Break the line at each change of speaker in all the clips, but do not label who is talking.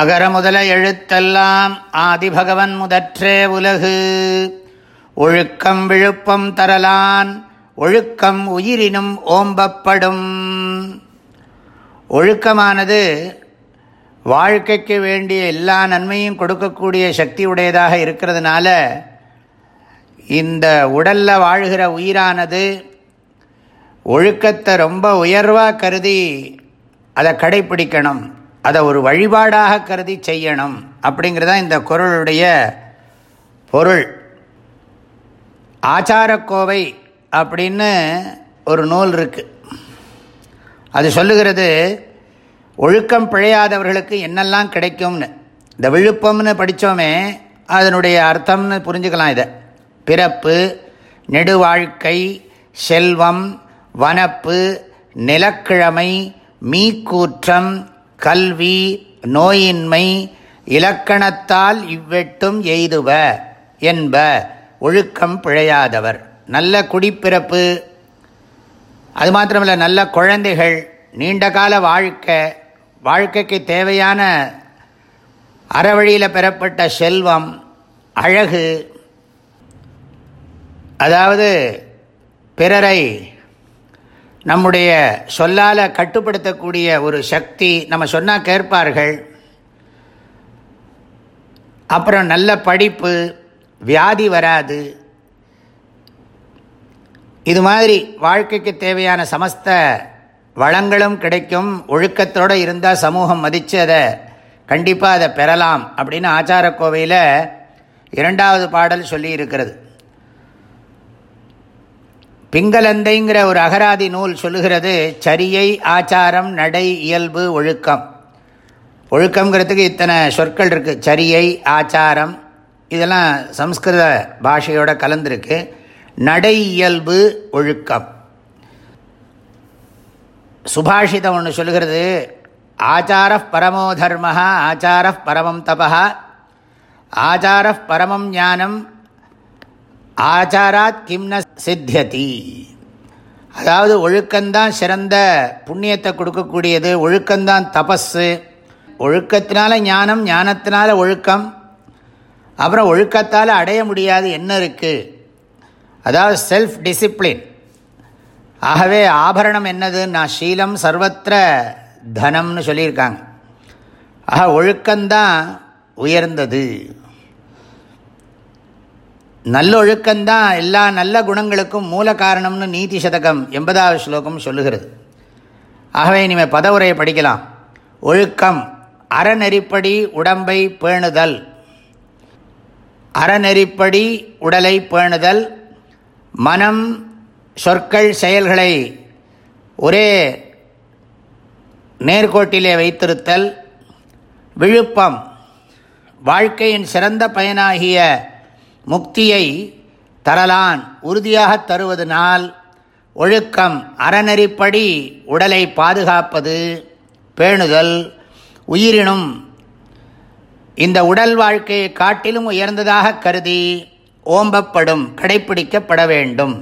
அகர முதல எழுத்தெல்லாம் ஆதிபகவன் முதற்றே உலகு ஒழுக்கம் விழுப்பம் தரலான் ஒழுக்கம் உயிரினும் ஓம்பப்படும் ஒழுக்கமானது வாழ்க்கைக்கு வேண்டிய எல்லா நன்மையும் கொடுக்கக்கூடிய சக்தி உடையதாக இருக்கிறதுனால இந்த உடலில் வாழ்கிற உயிரானது ஒழுக்கத்தை ரொம்ப உயர்வாக கருதி அதை கடைப்பிடிக்கணும் அதை ஒரு வழிபாடாக கருதி செய்யணும் அப்படிங்கிறதா இந்த குரலுடைய பொருள் ஆச்சாரக்கோவை அப்படின்னு ஒரு நூல் இருக்குது அது சொல்லுகிறது ஒழுக்கம் பிழையாதவர்களுக்கு என்னெல்லாம் கிடைக்கும்னு இந்த விழுப்பம்னு படித்தோமே அதனுடைய அர்த்தம்னு புரிஞ்சுக்கலாம் இதை பிறப்பு நெடுவாழ்க்கை செல்வம் வனப்பு நிலக்கிழமை மீக்கூற்றம் கல்வி நோயின்மை இலக்கணத்தால் இவ்வெட்டும் எய்துவ என்ப ஒழுக்கம் பிழையாதவர் நல்ல குடிப்பிறப்பு அது மாத்திரமில்ல நல்ல குழந்தைகள் நீண்டகால வாழ்க்கை வாழ்க்கைக்கு தேவையான அறவழியில் பெறப்பட்ட செல்வம் அழகு அதாவது பிறரை நம்முடைய சொல்லால் கட்டுப்படுத்தக்கூடிய ஒரு சக்தி நம்ம சொன்னால் கேட்பார்கள் அப்புறம் நல்ல படிப்பு வியாதி வராது இது மாதிரி வாழ்க்கைக்கு தேவையான சமஸ்த வளங்களும் கிடைக்கும் ஒழுக்கத்தோடு இருந்தால் சமூகம் மதித்து அதை கண்டிப்பாக அதை பெறலாம் அப்படின்னு ஆச்சாரக்கோவையில் இரண்டாவது பாடல் சொல்லி இருக்கிறது பிங்கலந்தைங்கிற ஒரு அகராதி நூல் சொல்லுகிறது சரியை ஆச்சாரம் நடை இயல்பு ஒழுக்கம் ஒழுக்கங்கிறதுக்கு இத்தனை சொற்கள் இருக்குது சரியை ஆச்சாரம் இதெல்லாம் சம்ஸ்கிருத பாஷையோட கலந்துருக்கு நடை இயல்பு ஒழுக்கம் சுபாஷிதம் ஒன்று சொல்கிறது ஆச்சார பரமோ தர்ம ஆச்சார பரமம் தபா ஆச்சார பரமம் ஞானம் ஆச்சாராத் கிம்ன சித்தியதி அதாவது ஒழுக்கந்தான் சிறந்த புண்ணியத்தை கொடுக்கக்கூடியது ஒழுக்கந்தான் தபஸு ஒழுக்கத்தினால ஞானம் ஞானத்தினால ஒழுக்கம் அப்புறம் ஒழுக்கத்தால் அடைய முடியாது என்ன இருக்குது அதாவது செல்ஃப் டிசிப்ளின் ஆகவே ஆபரணம் என்னதுன்னா சீலம் சர்வத்திர தனம்னு சொல்லியிருக்காங்க ஆக ஒழுக்கந்தான் உயர்ந்தது நல்லொழுக்கம்தான் எல்லா நல்ல குணங்களுக்கும் மூல காரணம்னு நீதி சதகம் எண்பதாவது ஸ்லோகம் சொல்லுகிறது ஆகவே இனிமேல் பதவுரையை படிக்கலாம் ஒழுக்கம் அறநெறிப்படி உடம்பை பேணுதல் அறநெறிப்படி உடலை பேணுதல் மனம் சொற்கள் செயல்களை ஒரே நேர்கோட்டிலே வைத்திருத்தல் விழுப்பம் வாழ்க்கையின் சிறந்த பயனாகிய முக்தியை தரலான் உறுதியாக தருவதனால் ஒழுக்கம் அறநெறிப்படி உடலை பாதுகாப்பது பேணுதல் உயிரினும் இந்த உடல் வாழ்க்கையை காட்டிலும் உயர்ந்ததாக கருதி ஓம்பப்படும் கடைப்பிடிக்கப்பட வேண்டும்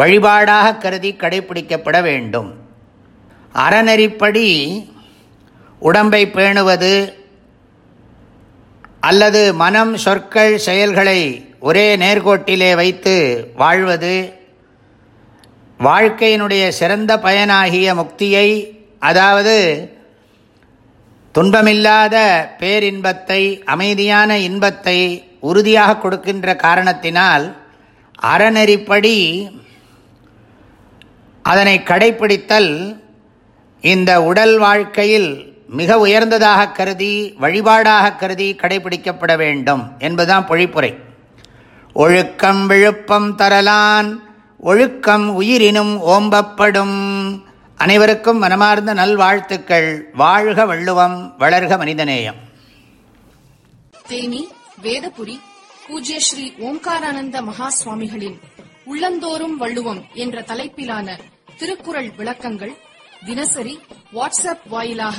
வழிபாடாக கருதி கடைப்பிடிக்கப்பட வேண்டும் அறநெறிப்படி உடம்பை பேணுவது அல்லது மனம் சொற்கள் செயல்களை ஒரே நேர்கோட்டிலே வைத்து வாழ்வது வாழ்க்கையினுடைய சிறந்த பயனாகிய முக்தியை அதாவது துன்பமில்லாத பேரின்பத்தை அமைதியான இன்பத்தை உறுதியாக கொடுக்கின்ற காரணத்தினால் அறநெறிப்படி அதனை கடைபிடித்தல் இந்த உடல் வாழ்க்கையில் மிக உயர்ந்ததாக கருதி வழிபாடாக கருதி கடைபிடிக்கப்பட வேண்டும் என்பதுதான் பொழிப்புரை ஒழுக்கம் விழுப்பம் தரலான் ஒழுக்கம் உயிரினும் ஓம்பப்படும் அனைவருக்கும் மனமார்ந்த நல்வாழ்த்துக்கள் வாழ்க வள்ளுவம் வளர்க மனிதநேயம்
தேனி வேதபுரி பூஜ்ய ஸ்ரீ ஓம்காரானந்த மகா சுவாமிகளின் உள்ளந்தோறும் வள்ளுவம் என்ற தலைப்பிலான திருக்குறள் விளக்கங்கள் தினசரி வாட்ஸ்அப் வாயிலாக